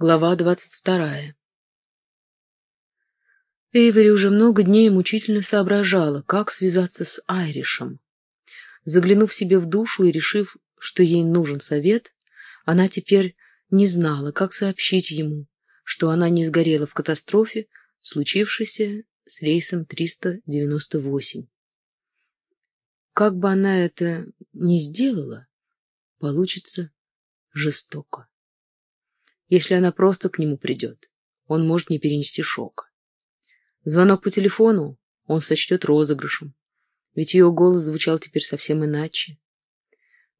Глава двадцать вторая. Эйвери уже много дней мучительно соображала, как связаться с Айришем. Заглянув себе в душу и решив, что ей нужен совет, она теперь не знала, как сообщить ему, что она не сгорела в катастрофе, случившейся с рейсом 398. Как бы она это ни сделала, получится жестоко. Если она просто к нему придет, он может не перенести шока. Звонок по телефону он сочтет розыгрышем, ведь ее голос звучал теперь совсем иначе.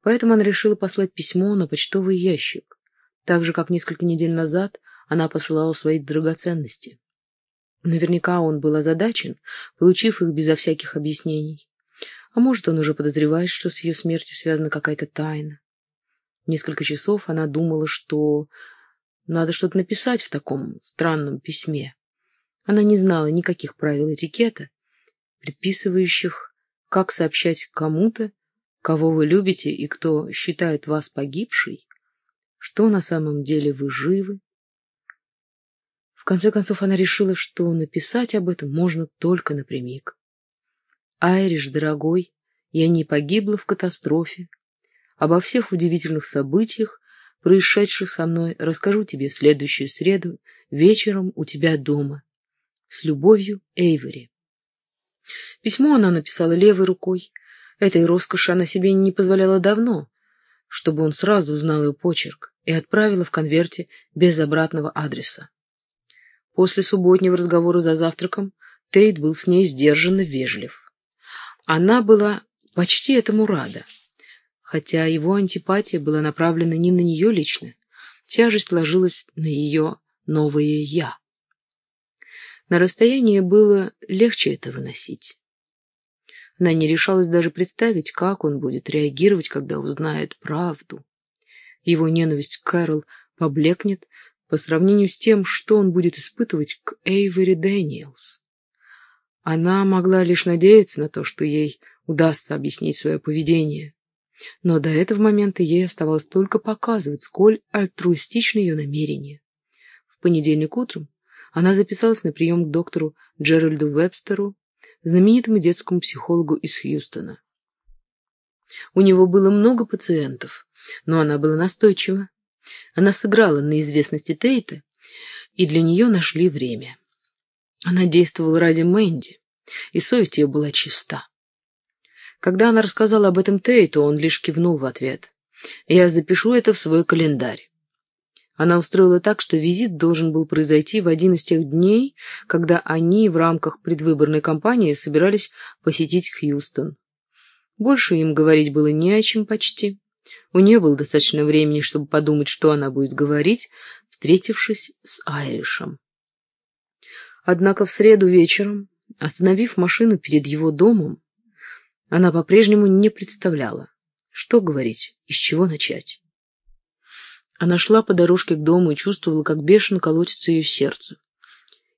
Поэтому она решила послать письмо на почтовый ящик, так же, как несколько недель назад она посылала свои драгоценности. Наверняка он был озадачен, получив их безо всяких объяснений. А может, он уже подозревает, что с ее смертью связана какая-то тайна. Несколько часов она думала, что надо что-то написать в таком странном письме. Она не знала никаких правил этикета, предписывающих, как сообщать кому-то, кого вы любите и кто считает вас погибшей, что на самом деле вы живы. В конце концов она решила, что написать об этом можно только напрямик. Айриш, дорогой, я не погибла в катастрофе. Обо всех удивительных событиях, происшедших со мной, расскажу тебе в следующую среду вечером у тебя дома. С любовью, Эйвори. Письмо она написала левой рукой. Этой роскоши она себе не позволяла давно, чтобы он сразу узнал ее почерк, и отправила в конверте без обратного адреса. После субботнего разговора за завтраком Тейт был с ней сдержанно вежлив. Она была почти этому рада хотя его антипатия была направлена не на нее лично, тяжесть ложилась на ее новое «я». На расстоянии было легче это выносить. Она не решалась даже представить, как он будет реагировать, когда узнает правду. Его ненависть к Кэрол поблекнет по сравнению с тем, что он будет испытывать к Эйвери Дэниелс. Она могла лишь надеяться на то, что ей удастся объяснить свое поведение. Но до этого момента ей оставалось только показывать, сколь альтруистичны ее намерения. В понедельник утром она записалась на прием к доктору Джеральду Вебстеру, знаменитому детскому психологу из Хьюстона. У него было много пациентов, но она была настойчива. Она сыграла на известности Тейта, и для нее нашли время. Она действовала ради Мэнди, и совесть ее была чиста. Когда она рассказала об этом Тейту, он лишь кивнул в ответ. «Я запишу это в свой календарь». Она устроила так, что визит должен был произойти в один из тех дней, когда они в рамках предвыборной кампании собирались посетить Хьюстон. Больше им говорить было не о чем почти. У нее было достаточно времени, чтобы подумать, что она будет говорить, встретившись с Айришем. Однако в среду вечером, остановив машину перед его домом, она по-прежнему не представляла, что говорить и с чего начать. Она шла по дорожке к дому и чувствовала, как бешено колотится ее сердце.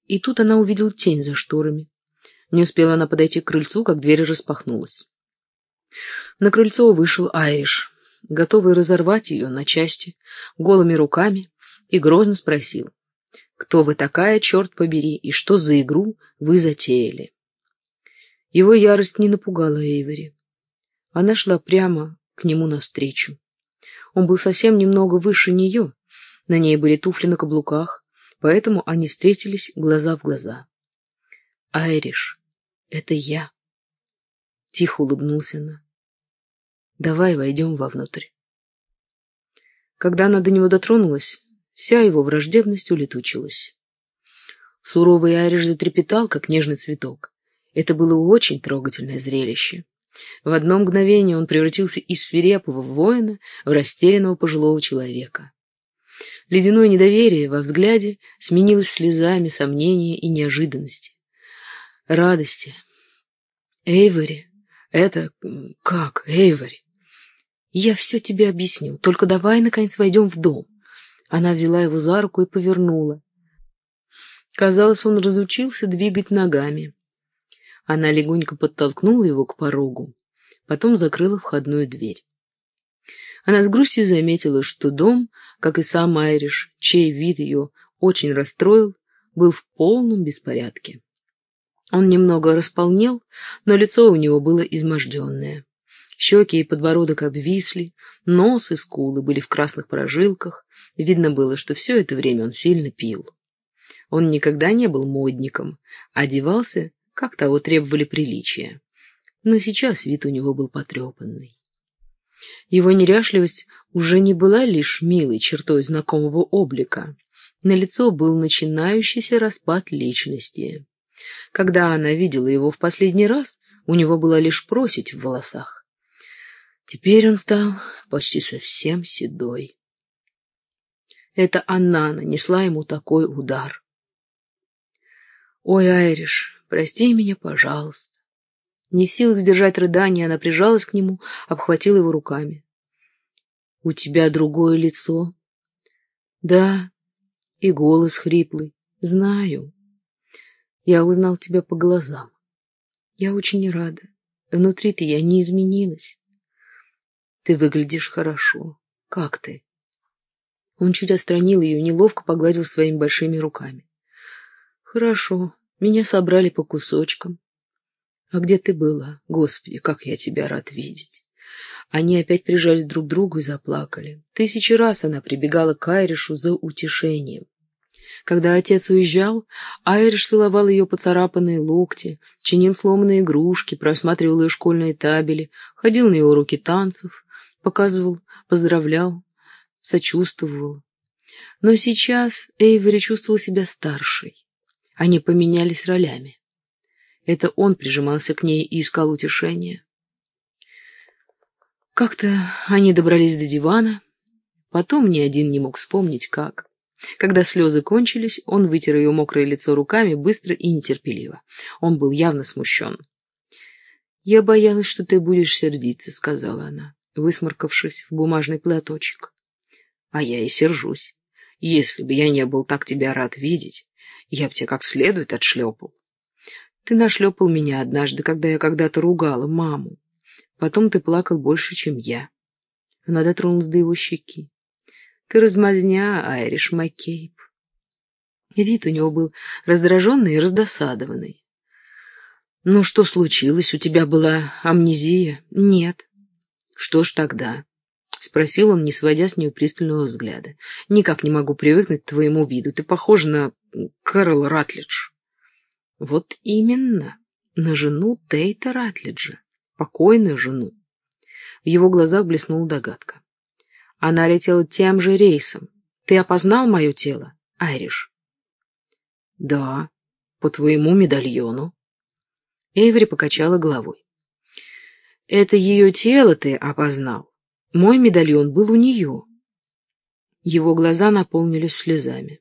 И тут она увидела тень за шторами. Не успела она подойти к крыльцу, как дверь распахнулась. На крыльцо вышел Айриш, готовый разорвать ее на части, голыми руками, и грозно спросил, «Кто вы такая, черт побери, и что за игру вы затеяли?» Его ярость не напугала Эйвери. Она шла прямо к нему навстречу. Он был совсем немного выше нее, на ней были туфли на каблуках, поэтому они встретились глаза в глаза. «Айриш, это я!» Тихо улыбнулся она. «Давай войдем вовнутрь». Когда она до него дотронулась, вся его враждебность улетучилась. Суровый Айриш затрепетал, как нежный цветок. Это было очень трогательное зрелище. В одно мгновение он превратился из свирепого воина в растерянного пожилого человека. Ледяное недоверие во взгляде сменилось слезами сомнения и неожиданности. Радости. Эйвори? Это как, Эйвори? Я все тебе объясню, только давай, наконец, войдем в дом. Она взяла его за руку и повернула. Казалось, он разучился двигать ногами. Она легонько подтолкнула его к порогу, потом закрыла входную дверь. Она с грустью заметила, что дом как и сам Айриш, чей вид ее очень расстроил, был в полном беспорядке. Он немного располнел, но лицо у него было изможденное. Щеки и подбородок обвисли, нос и скулы были в красных прожилках. Видно было, что все это время он сильно пил. Он никогда не был модником, одевался, как того требовали приличия. Но сейчас вид у него был потрепанный. Его неряшливость уже не была лишь милой чертой знакомого облика. На лицо был начинающийся распад личности. Когда она видела его в последний раз, у него была лишь просить в волосах. Теперь он стал почти совсем седой. Это она нанесла ему такой удар. «Ой, Айриш, прости меня, пожалуйста». Не в силах сдержать рыдания, она прижалась к нему, обхватила его руками. «У тебя другое лицо?» «Да, и голос хриплый. Знаю. Я узнал тебя по глазам. Я очень рада. Внутри-то я не изменилась. Ты выглядишь хорошо. Как ты? Он чуть отстранил ее, неловко погладил своими большими руками. Хорошо. Меня собрали по кусочкам. А где ты была? Господи, как я тебя рад видеть. Они опять прижались друг к другу и заплакали. Тысячи раз она прибегала к Айришу за утешением. Когда отец уезжал, Айриш целовал ее поцарапанные локти, чинил сломанные игрушки, просматривал ее школьные табели, ходил на ее уроки танцев, показывал, поздравлял, сочувствовал. Но сейчас Эйвери чувствовал себя старшей. Они поменялись ролями. Это он прижимался к ней и искал утешения. Как-то они добрались до дивана, потом ни один не мог вспомнить, как. Когда слезы кончились, он вытер ее мокрое лицо руками быстро и нетерпеливо. Он был явно смущен. «Я боялась, что ты будешь сердиться», — сказала она высморкавшись в бумажный платочек. А я и сержусь. Если бы я не был так тебя рад видеть, я б тебя как следует отшлепал. Ты нашлепал меня однажды, когда я когда-то ругала маму. Потом ты плакал больше, чем я. Она дотронулась до его щеки. Ты размазня, Айриш Маккейб. Вид у него был раздраженный и раздосадованный. «Ну, что случилось? У тебя была амнезия?» «Нет. «Что ж тогда?» — спросил он, не сводя с нее пристального взгляда. «Никак не могу привыкнуть к твоему виду. Ты похожа на Кэрол Ратлидж». «Вот именно, на жену Тейта Ратлиджа, покойную жену». В его глазах блеснула догадка. «Она летела тем же рейсом. Ты опознал мое тело, Айриш?» «Да, по твоему медальону». Эйвери покачала головой. Это ее тело ты опознал. Мой медальон был у нее. Его глаза наполнились слезами.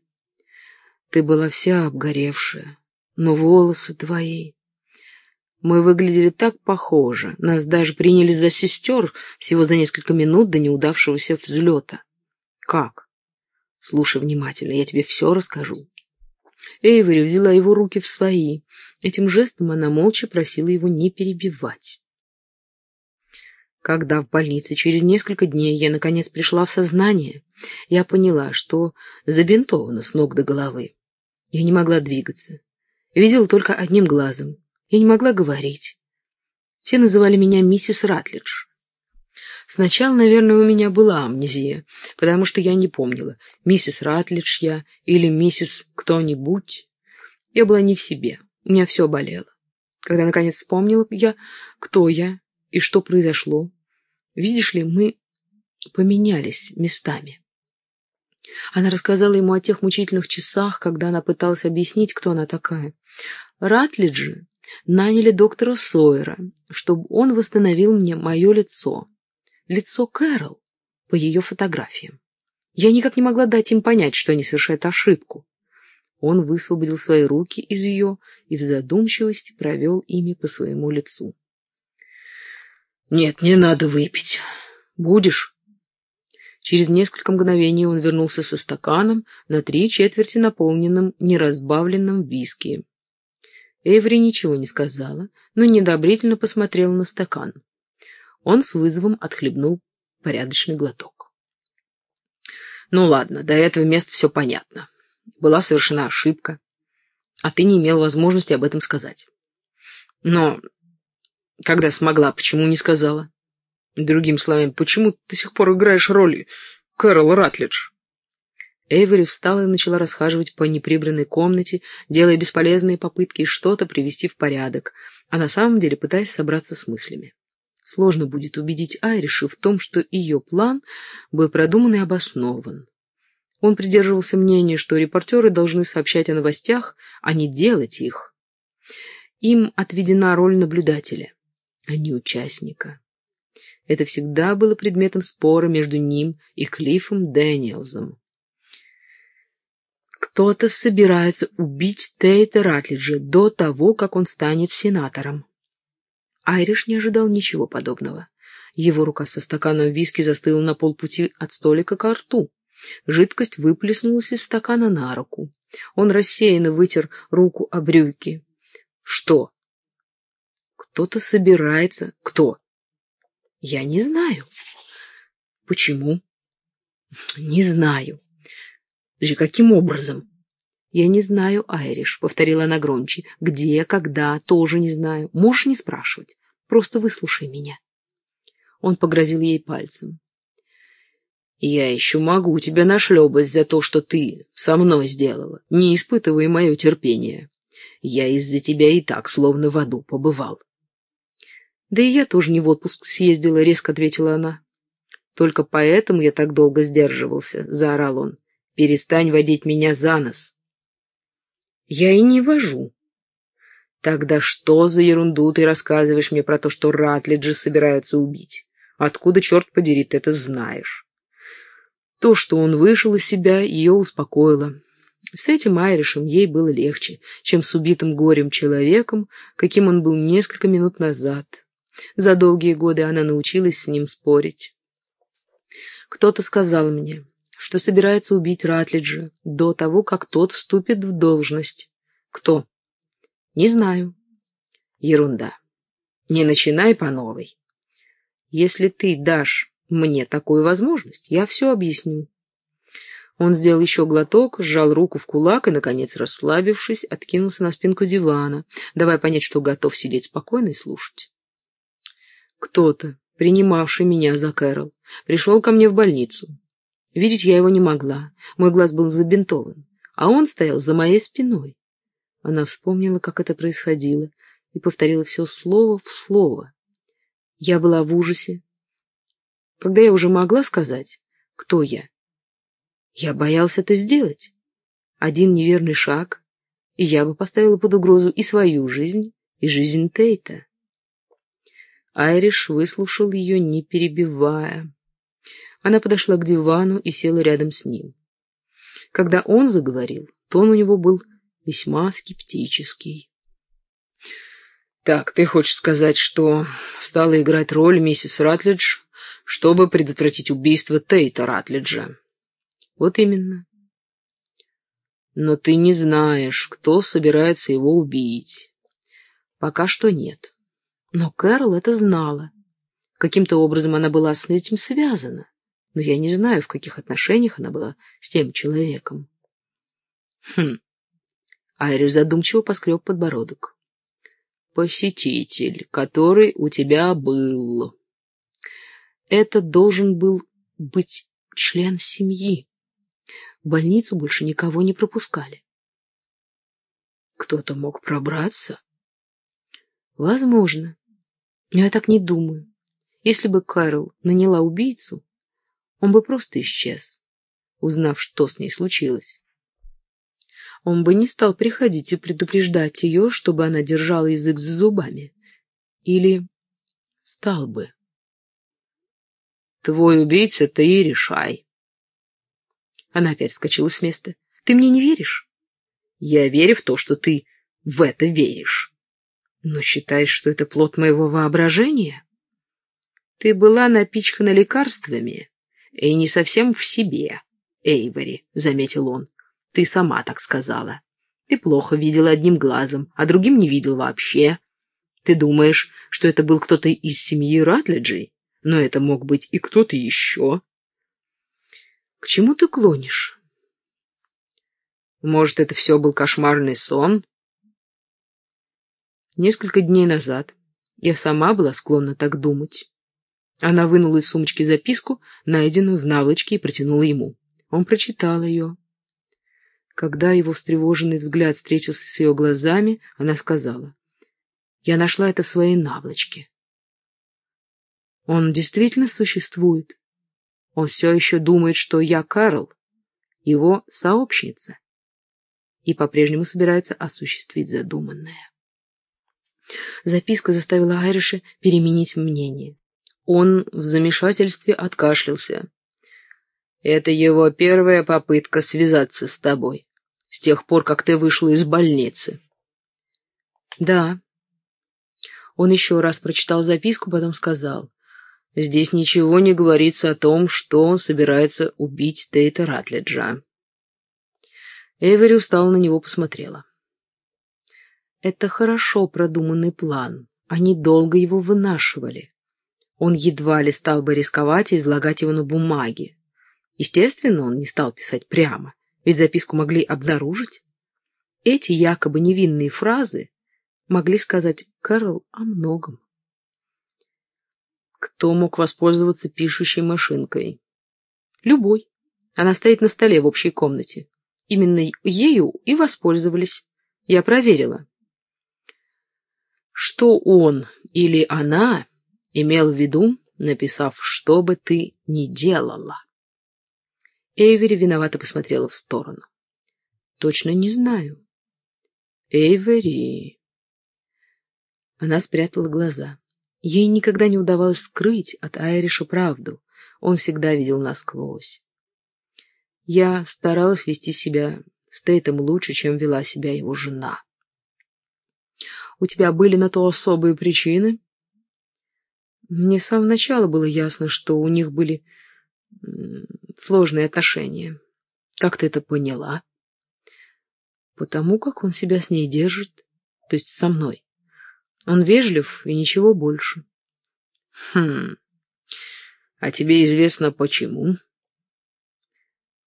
Ты была вся обгоревшая, но волосы твои... Мы выглядели так похоже, нас даже приняли за сестер всего за несколько минут до неудавшегося взлета. Как? Слушай внимательно, я тебе все расскажу. Эйвери взяла его руки в свои. Этим жестом она молча просила его не перебивать. Когда в больнице через несколько дней я наконец пришла в сознание, я поняла, что забинтована с ног до головы. Я не могла двигаться. Видела только одним глазом. Я не могла говорить. Все называли меня миссис Ратлидж. Сначала, наверное, у меня была амнезия, потому что я не помнила, миссис Ратлидж я или миссис кто-нибудь. Я была не в себе, у меня все болело. Когда, наконец, вспомнила я, кто я и что произошло? Видишь ли, мы поменялись местами. Она рассказала ему о тех мучительных часах, когда она пыталась объяснить, кто она такая. Ратлиджи наняли доктора Сойера, чтобы он восстановил мне мое лицо. Лицо Кэрол по ее фотографиям. Я никак не могла дать им понять, что они совершают ошибку. Он высвободил свои руки из ее и в задумчивости провел ими по своему лицу. «Нет, не надо выпить. Будешь?» Через несколько мгновений он вернулся со стаканом, на три четверти наполненным неразбавленным виски. Эври ничего не сказала, но недобрительно посмотрела на стакан. Он с вызовом отхлебнул порядочный глоток. Ну ладно, до этого места все понятно. Была совершена ошибка, а ты не имел возможности об этом сказать. Но когда смогла, почему не сказала? Другими словами, почему ты до сих пор играешь роль Кэрол Ратлидж? Эйвери встала и начала расхаживать по неприбранной комнате, делая бесполезные попытки что-то привести в порядок, а на самом деле пытаясь собраться с мыслями. Сложно будет убедить Айриша в том, что ее план был продуман и обоснован. Он придерживался мнения, что репортеры должны сообщать о новостях, а не делать их. Им отведена роль наблюдателя, а не участника. Это всегда было предметом спора между ним и Клиффом Дэниелзом. Кто-то собирается убить Тейта Ратлиджа до того, как он станет сенатором. Айриш не ожидал ничего подобного. Его рука со стаканом виски застыла на полпути от столика к рту. Жидкость выплеснулась из стакана на руку. Он рассеянно вытер руку о брюки. Что? Кто-то собирается. Кто? Я не знаю. Почему? Не знаю. Же каким образом? Я не знаю, Айриш, повторила она громче. Где, когда, тоже не знаю. Можешь не спрашивать. Просто выслушай меня. Он погрозил ей пальцем. Я еще могу тебя нашлебать за то, что ты со мной сделала. Не испытывай мое терпение. Я из-за тебя и так словно в аду побывал. Да и я тоже не в отпуск съездила, резко ответила она. Только поэтому я так долго сдерживался, заорал он. Перестань водить меня за нос. Я и не вожу. Тогда что за ерунду ты рассказываешь мне про то, что Ратлиджи собираются убить? Откуда, черт подери, ты это знаешь? То, что он вышел из себя, ее успокоило. С этим Айришем ей было легче, чем с убитым горем человеком, каким он был несколько минут назад. За долгие годы она научилась с ним спорить. Кто-то сказал мне, что собирается убить Ратлиджа до того, как тот вступит в должность. Кто? Не знаю. Ерунда. Не начинай по новой. Если ты дашь мне такую возможность, я все объясню. Он сделал еще глоток, сжал руку в кулак и, наконец, расслабившись, откинулся на спинку дивана, давая понять, что готов сидеть спокойно и слушать. Кто-то, принимавший меня за Кэрол, пришел ко мне в больницу. Видеть я его не могла, мой глаз был забинтован, а он стоял за моей спиной. Она вспомнила, как это происходило, и повторила все слово в слово. Я была в ужасе. Когда я уже могла сказать, кто я, я боялся это сделать. Один неверный шаг, и я бы поставила под угрозу и свою жизнь, и жизнь Тейта. Айриш выслушал ее, не перебивая. Она подошла к дивану и села рядом с ним. Когда он заговорил, тон у него был весьма скептический. «Так, ты хочешь сказать, что стала играть роль миссис Ратлидж, чтобы предотвратить убийство Тейта Ратлиджа?» «Вот именно. Но ты не знаешь, кто собирается его убить. Пока что нет. Но Кэрол это знала. Каким-то образом она была с этим связана но я не знаю, в каких отношениях она была с тем человеком. Хм. Айриш задумчиво поскреб подбородок. Посетитель, который у тебя был. Это должен был быть член семьи. В больницу больше никого не пропускали. Кто-то мог пробраться? Возможно. Но я так не думаю. Если бы Кэрол наняла убийцу, он бы просто исчез, узнав, что с ней случилось. Он бы не стал приходить и предупреждать ее, чтобы она держала язык за зубами. Или стал бы. Твой убийца ты и решай. Она опять вскочила с места. Ты мне не веришь? Я верю в то, что ты в это веришь. Но считаешь, что это плод моего воображения? Ты была напичкана лекарствами, и не совсем в себе, Эйвори, — заметил он. Ты сама так сказала. Ты плохо видела одним глазом, а другим не видел вообще. Ты думаешь, что это был кто-то из семьи Ратлиджей? Но это мог быть и кто-то еще. К чему ты клонишь? Может, это все был кошмарный сон? Несколько дней назад я сама была склонна так думать. Она вынула из сумочки записку, найденную в наволочке, и протянула ему. Он прочитал ее. Когда его встревоженный взгляд встретился с ее глазами, она сказала, «Я нашла это в своей наволочке». Он действительно существует. Он все еще думает, что я Карл, его сообщница, и по-прежнему собирается осуществить задуманное. Записка заставила Айриша переменить мнение. Он в замешательстве откашлялся. «Это его первая попытка связаться с тобой, с тех пор, как ты вышла из больницы». «Да». Он еще раз прочитал записку, потом сказал. «Здесь ничего не говорится о том, что он собирается убить Тейта Ратлиджа». Эвери устало на него посмотрела. Это хорошо продуманный план. Они долго его вынашивали. Он едва ли стал бы рисковать и излагать его на бумаге. Естественно, он не стал писать прямо, ведь записку могли обнаружить. Эти якобы невинные фразы могли сказать Кэрол о многом. Кто мог воспользоваться пишущей машинкой? Любой. Она стоит на столе в общей комнате. Именно ею и воспользовались. Я проверила что он или она имел в виду, написав «что бы ты ни делала». Эйвери виновато посмотрела в сторону. «Точно не знаю». «Эйвери...» Она спрятала глаза. Ей никогда не удавалось скрыть от Айриша правду. Он всегда видел насквозь. Я старалась вести себя с Тейтом лучше, чем вела себя его жена. У тебя были на то особые причины? Мне с самого начала было ясно, что у них были сложные отношения. Как ты это поняла? Потому как он себя с ней держит, то есть со мной. Он вежлив и ничего больше. Хм. А тебе известно почему?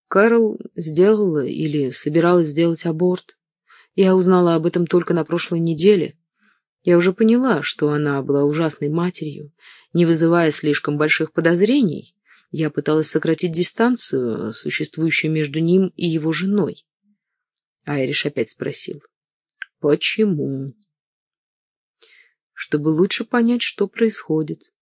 Карл сделала или собиралась сделать аборт. Я узнала об этом только на прошлой неделе. Я уже поняла, что она была ужасной матерью. Не вызывая слишком больших подозрений, я пыталась сократить дистанцию, существующую между ним и его женой. Айриш опять спросил. «Почему?» «Чтобы лучше понять, что происходит.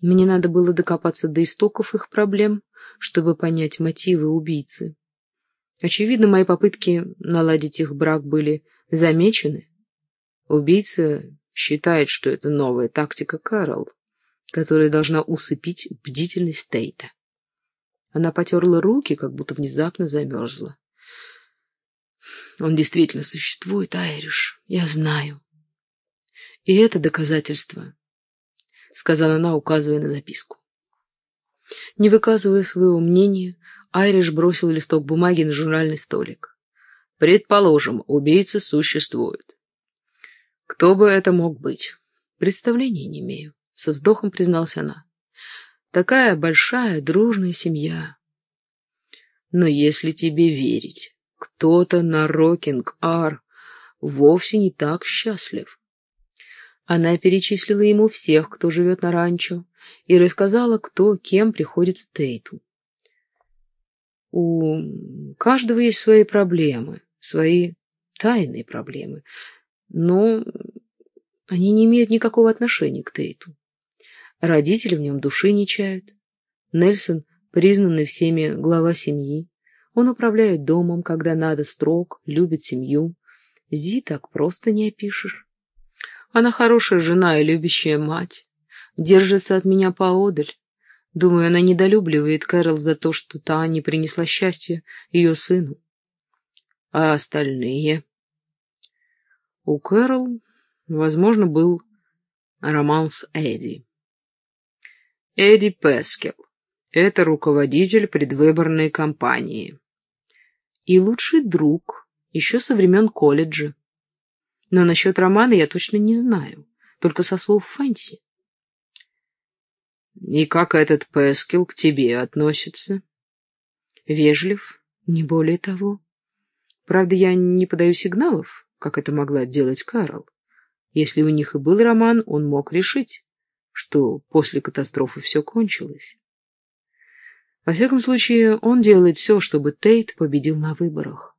Мне надо было докопаться до истоков их проблем, чтобы понять мотивы убийцы. Очевидно, мои попытки наладить их брак были замечены, Убийца считает, что это новая тактика Кэрол, которая должна усыпить бдительность Тейта. Она потерла руки, как будто внезапно замерзла. Он действительно существует, Айриш, я знаю. И это доказательство, — сказала она, указывая на записку. Не выказывая своего мнения, Айриш бросил листок бумаги на журнальный столик. Предположим, убийца существует. Кто бы это мог быть? Представления не имею, со вздохом призналась она. Такая большая, дружная семья. Но если тебе верить, кто-то на Рокинг-Ар вовсе не так счастлив. Она перечислила ему всех, кто живет на ранчо, и рассказала, кто кем приходится Тейту. У каждого есть свои проблемы, свои тайные проблемы, но они не имеют никакого отношения к Тейту. Родители в нем души не чают. Нельсон признанный всеми глава семьи. Он управляет домом, когда надо, строг, любит семью. Зи так просто не опишешь. Она хорошая жена и любящая мать. Держится от меня поодаль. Думаю, она недолюбливает Кэрол за то, что та не принесла счастья ее сыну. А остальные... У Кэрол, возможно, был роман с Эдди. Эдди Пескел. Это руководитель предвыборной кампании. И лучший друг, еще со времен колледжа. Но насчет романа я точно не знаю, только со слов Фэнси. И как этот Пескел к тебе относится? вежлив, не более того. Правда, я не подаю сигналов, как это могла делать Карл. Если у них и был роман, он мог решить, что после катастрофы все кончилось. Во всяком случае, он делает все, чтобы Тейт победил на выборах.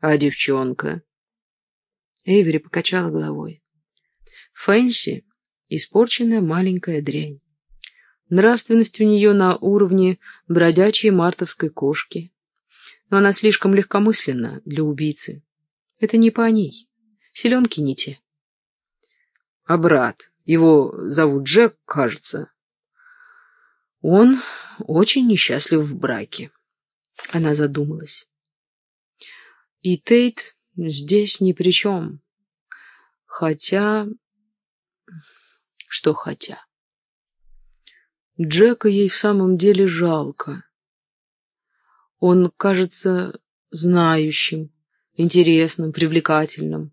А девчонка? Эйвери покачала головой. Фэнси — испорченная маленькая дрянь. Нравственность у нее на уровне бродячей мартовской кошки. Но она слишком легкомысленна для убийцы. Это не по ней. Селенки не те. А брат, его зовут Джек, кажется. Он очень несчастлив в браке. Она задумалась. И Тейт здесь ни при чем. Хотя... Что хотя? Джека ей в самом деле жалко. Он кажется знающим, интересным, привлекательным.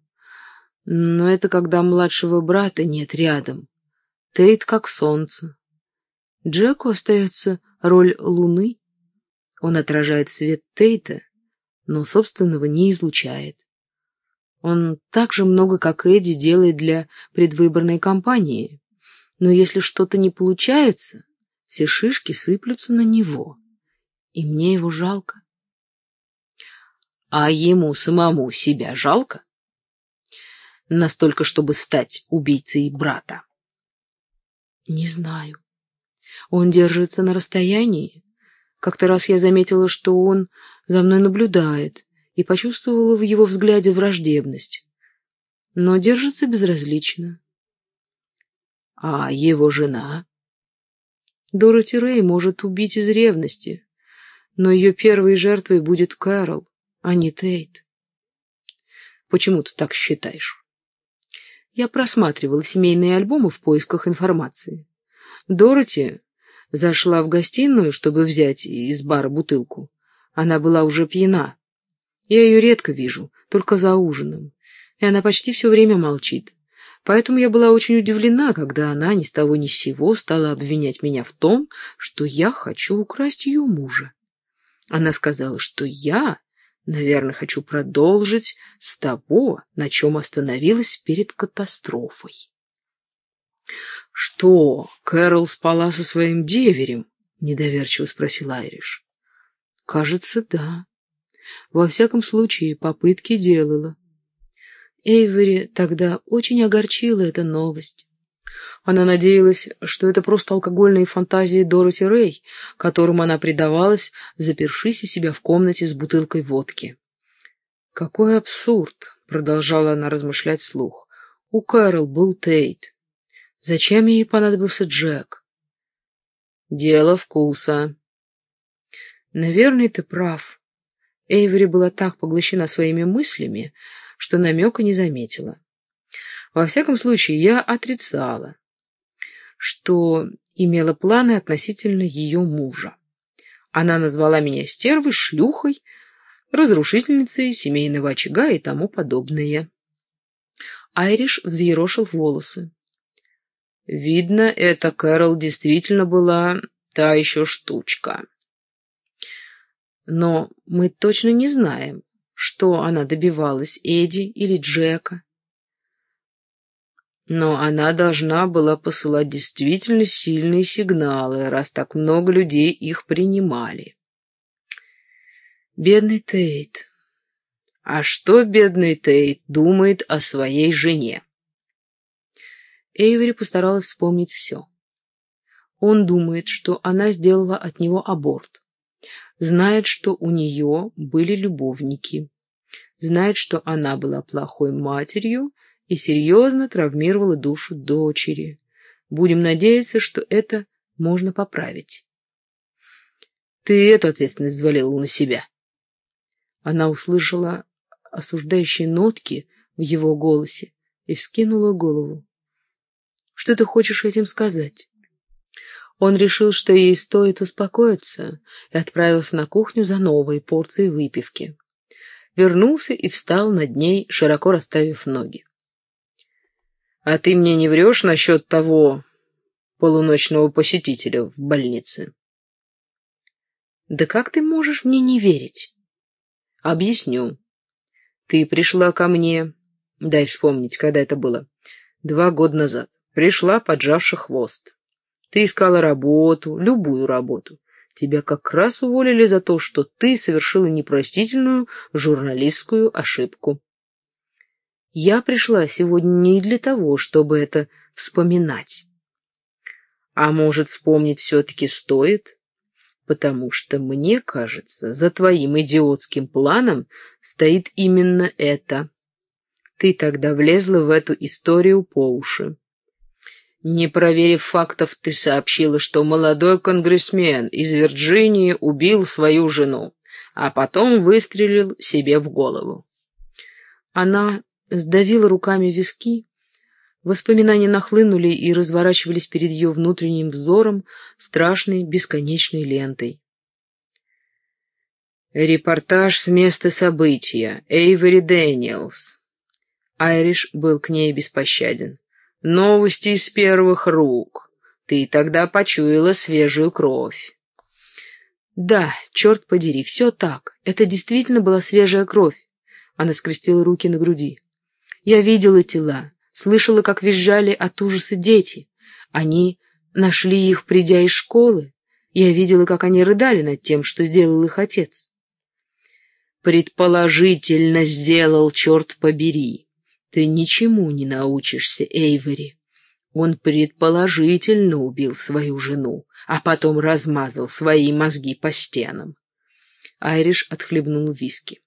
Но это когда младшего брата нет рядом. Тейт как солнце. Джеку остается роль луны. Он отражает свет Тейта, но собственного не излучает. Он так же много, как Эдди, делает для предвыборной кампании. Но если что-то не получается, все шишки сыплются на него. И мне его жалко. А ему самому себя жалко? Настолько, чтобы стать убийцей брата. Не знаю. Он держится на расстоянии. Как-то раз я заметила, что он за мной наблюдает, и почувствовала в его взгляде враждебность. Но держится безразлично. А его жена? Дороти Рэй может убить из ревности, но ее первой жертвой будет Кэрол, а не Тейт. Почему ты так считаешь? Я просматривала семейные альбомы в поисках информации. Дороти зашла в гостиную, чтобы взять из бара бутылку. Она была уже пьяна. Я ее редко вижу, только за ужином, и она почти все время молчит. Поэтому я была очень удивлена, когда она ни с того ни с сего стала обвинять меня в том, что я хочу украсть ее мужа. Она сказала, что я, наверное, хочу продолжить с того, на чем остановилась перед катастрофой. «Что, Кэрол спала со своим деверем?» — недоверчиво спросил Айриш. «Кажется, да. Во всяком случае, попытки делала. Эйвери тогда очень огорчила эта новость. Она надеялась, что это просто алкогольные фантазии Дороти Рэй, которым она предавалась, запершись у себя в комнате с бутылкой водки. «Какой абсурд!» — продолжала она размышлять вслух. «У Кэрол был Тейт. Зачем ей понадобился Джек?» «Дело вкуса». «Наверное, ты прав». Эйвери была так поглощена своими мыслями, что намека не заметила. Во всяком случае, я отрицала, что имела планы относительно ее мужа. Она назвала меня стервой, шлюхой, разрушительницей семейного очага и тому подобное. Айриш взъерошил волосы. Видно, эта Кэрол действительно была та еще штучка. Но мы точно не знаем, что она добивалась, Эдди или Джека. Но она должна была посылать действительно сильные сигналы, раз так много людей их принимали. Бедный Тейт. А что бедный Тейт думает о своей жене? Эйвери постаралась вспомнить все. Он думает, что она сделала от него аборт знает, что у нее были любовники, знает, что она была плохой матерью и серьезно травмировала душу дочери. Будем надеяться, что это можно поправить. Ты эту ответственность взвалила на себя. Она услышала осуждающие нотки в его голосе и вскинула голову. Что ты хочешь этим сказать? Он решил, что ей стоит успокоиться, и отправился на кухню за новой порцией выпивки. Вернулся и встал над ней, широко расставив ноги. «А ты мне не врешь насчет того полуночного посетителя в больнице?» Да как ты можешь мне не верить? Объясню. Ты пришла ко мне, дай вспомнить, когда это было, два года назад. Пришла, поджавши хвост. Ты искала работу, любую работу. Тебя как раз уволили за то, что ты совершила непростительную журналистскую ошибку. Я пришла сегодня не для того, чтобы это вспоминать. А может, вспомнить все-таки стоит? Потому что, мне кажется, за твоим идиотским планом стоит именно это. Ты тогда влезла в эту историю по уши. Не проверив фактов, ты сообщила, что молодой конгрессмен из Вирджинии убил свою жену, а потом выстрелил себе в голову. Она сдавила руками виски, воспоминания нахлынули и разворачивались перед ее внутренним взором страшной бесконечной лентой. Репортаж с места события. Эйвери Дэниелс. Айриш был к ней беспощаден. Новости из первых рук. Ты тогда почуяла свежую кровь. Да, черт подери, все так. Это действительно была свежая кровь. Она скрестила руки на груди. Я видела тела, слышала, как визжали от ужаса дети. Они нашли их, придя из школы. Я видела, как они рыдали над тем, что сделал их отец. Предположительно сделал, черт побери. Ты ничему не научишься, Эйвори. Он предположительно убил свою жену, а потом размазал свои мозги по стенам. Айриш отхлебнул виски.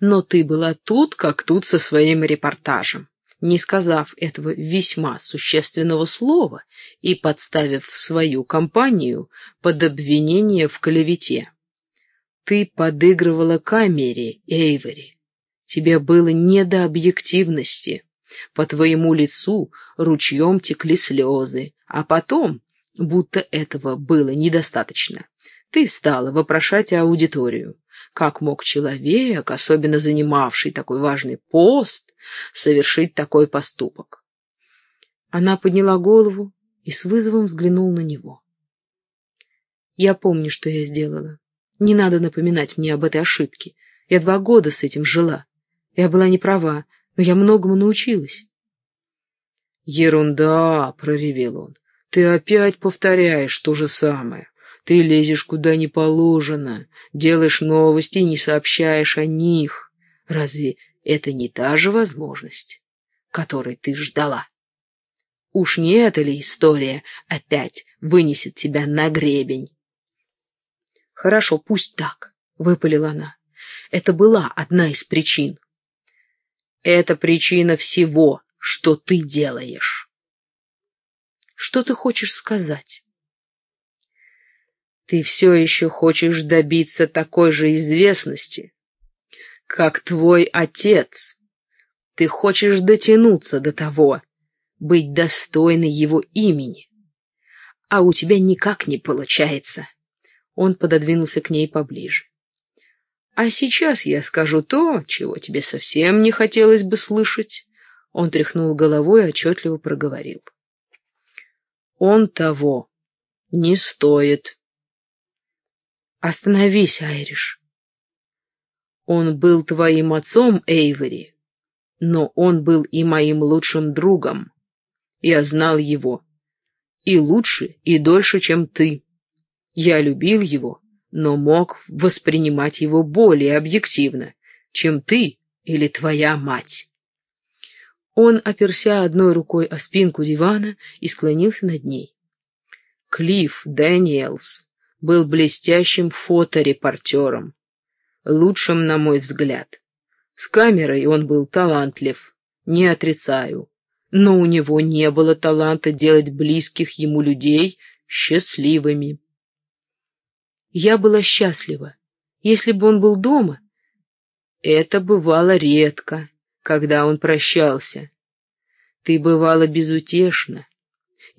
Но ты была тут, как тут со своим репортажем, не сказав этого весьма существенного слова и подставив свою компанию под обвинение в клевете. Ты подыгрывала камере, Эйвори. Тебе было не до объективности. По твоему лицу ручьем текли слезы, а потом, будто этого было недостаточно, ты стала вопрошать аудиторию. Как мог человек, особенно занимавший такой важный пост, совершить такой поступок? Она подняла голову и с вызовом взглянула на него. Я помню, что я сделала. Не надо напоминать мне об этой ошибке. Я два года с этим жила. Я была не права, но я многому научилась. «Ерунда!» — проревел он. «Ты опять повторяешь то же самое. Ты лезешь куда не положено, делаешь новости и не сообщаешь о них. Разве это не та же возможность, которой ты ждала? Уж не эта ли история опять вынесет тебя на гребень?» «Хорошо, пусть так», — выпалила она. «Это была одна из причин. Это причина всего, что ты делаешь. Что ты хочешь сказать? Ты все еще хочешь добиться такой же известности, как твой отец. Ты хочешь дотянуться до того, быть достойной его имени. А у тебя никак не получается. Он пододвинулся к ней поближе. А сейчас я скажу то, чего тебе совсем не хотелось бы слышать. Он тряхнул головой и отчетливо проговорил. Он того не стоит. Остановись, Айриш. Он был твоим отцом, Эйвери, но он был и моим лучшим другом. Я знал его. И лучше, и дольше, чем ты. Я любил его но мог воспринимать его более объективно, чем ты или твоя мать. Он оперся одной рукой о спинку дивана и склонился над ней. Клифф Дэниелс был блестящим фоторепортером, лучшим, на мой взгляд. С камерой он был талантлив, не отрицаю, но у него не было таланта делать близких ему людей счастливыми. Я была счастлива. Если бы он был дома, это бывало редко, когда он прощался. Ты бывала безутешна.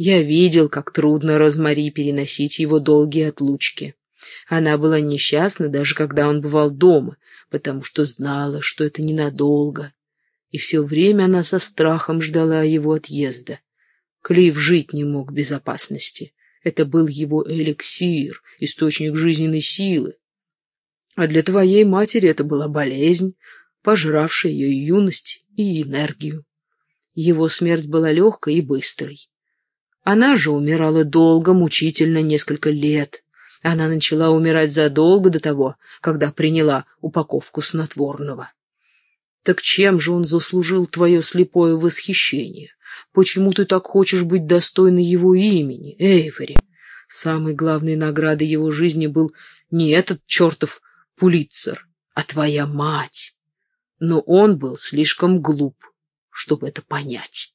Я видел, как трудно Розмари переносить его долгие отлучки. Она была несчастна, даже когда он бывал дома, потому что знала, что это ненадолго. И все время она со страхом ждала его отъезда. Клифф жить не мог в безопасности. Это был его эликсир, источник жизненной силы. А для твоей матери это была болезнь, пожравшая ее юность и энергию. Его смерть была легкой и быстрой. Она же умирала долго, мучительно, несколько лет. Она начала умирать задолго до того, когда приняла упаковку снотворного. Так чем же он заслужил твое слепое восхищение? Почему ты так хочешь быть достойной его имени, Эйвери? Самой главной наградой его жизни был не этот чертов Пулитцер, а твоя мать. Но он был слишком глуп, чтобы это понять.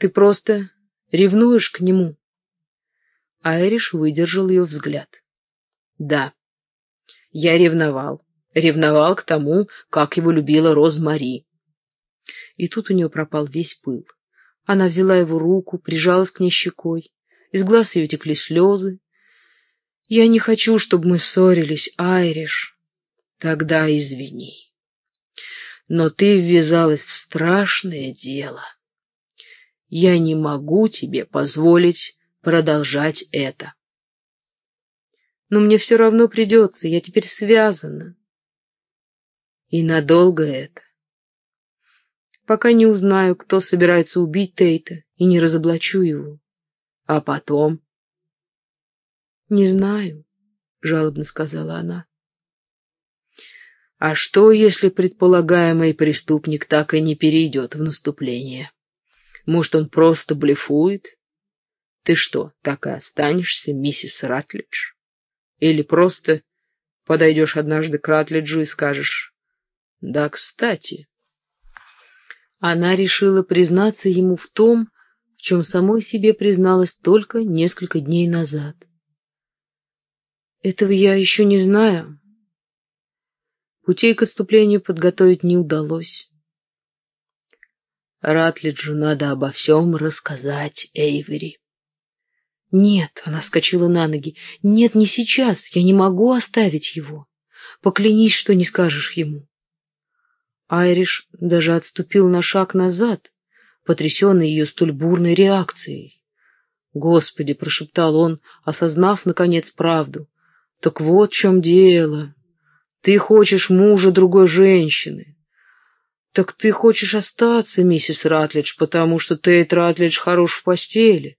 Ты просто ревнуешь к нему. Айриш выдержал ее взгляд. Да, я ревновал. Ревновал к тому, как его любила Розмари. И тут у нее пропал весь пыл. Она взяла его руку, прижалась к ней щекой. Из глаз ее текли слезы. «Я не хочу, чтобы мы ссорились, Айриш». «Тогда извини. Но ты ввязалась в страшное дело. Я не могу тебе позволить продолжать это». «Но мне все равно придется, я теперь связана». «И надолго это?» пока не узнаю, кто собирается убить Тейта, и не разоблачу его. А потом... «Не знаю», — жалобно сказала она. «А что, если предполагаемый преступник так и не перейдет в наступление? Может, он просто блефует? Ты что, так и останешься, миссис Ратлидж? Или просто подойдешь однажды к Ратлиджу и скажешь, «Да, кстати, она решила признаться ему в том, в чем самой себе призналась только несколько дней назад. Этого я еще не знаю. Путей к отступлению подготовить не удалось. Ратлиджу надо обо всем рассказать Эйвери. Нет, она вскочила на ноги. Нет, не сейчас. Я не могу оставить его. Поклянись, что не скажешь ему. Айриш даже отступил на шаг назад, потрясенный ее столь бурной реакцией. «Господи!» — прошептал он, осознав, наконец, правду. «Так вот в чем дело. Ты хочешь мужа другой женщины. Так ты хочешь остаться, миссис Ратлидж, потому что Тейт Ратлидж хорош в постели.